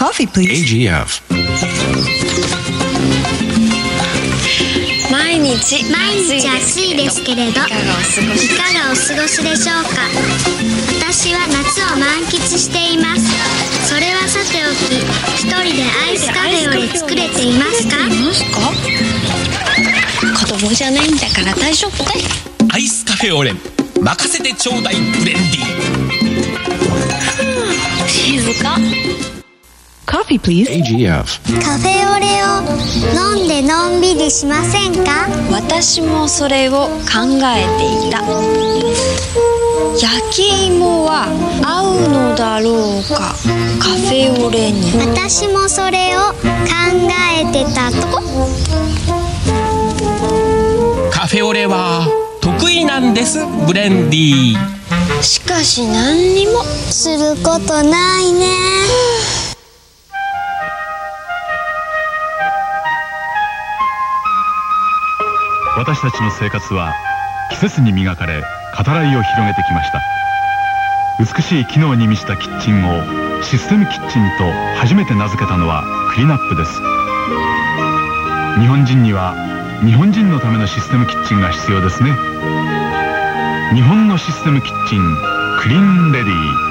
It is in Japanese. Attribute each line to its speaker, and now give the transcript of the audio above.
Speaker 1: Coffee, please.
Speaker 2: AGF.
Speaker 3: 毎日
Speaker 4: 毎日暑いですけれど
Speaker 3: いかがお過ごし
Speaker 4: でしょうか私は夏を満喫していますそれはさておき一人でアイスカフェオレ作れていますか
Speaker 3: いますか子供じゃないんだから大丈夫だよ
Speaker 5: アイスカフェオレ任せてちょうだい?ブレンディ
Speaker 3: 静か
Speaker 1: Coffee, please.
Speaker 2: AGF.
Speaker 4: カフェオレを飲んでのんびりしませんか？
Speaker 3: 私もそれを考えていた。焼き芋は合うのだろうか？カフェオレに。
Speaker 4: 私もそれを考えてたとこ。
Speaker 5: カフェオレは得意なんですブレンディ
Speaker 3: しかし何にも
Speaker 4: することないね
Speaker 6: 私たちの生活は季節に磨かれ語らいを広げてきました。美しい機能に満ちたキッチンをシステムキッチンと初めて名付けたのはクリナップです。日本人には日本人のためのシステムキッチンが必要ですね。日本のシステムキッチンクリーンレディー。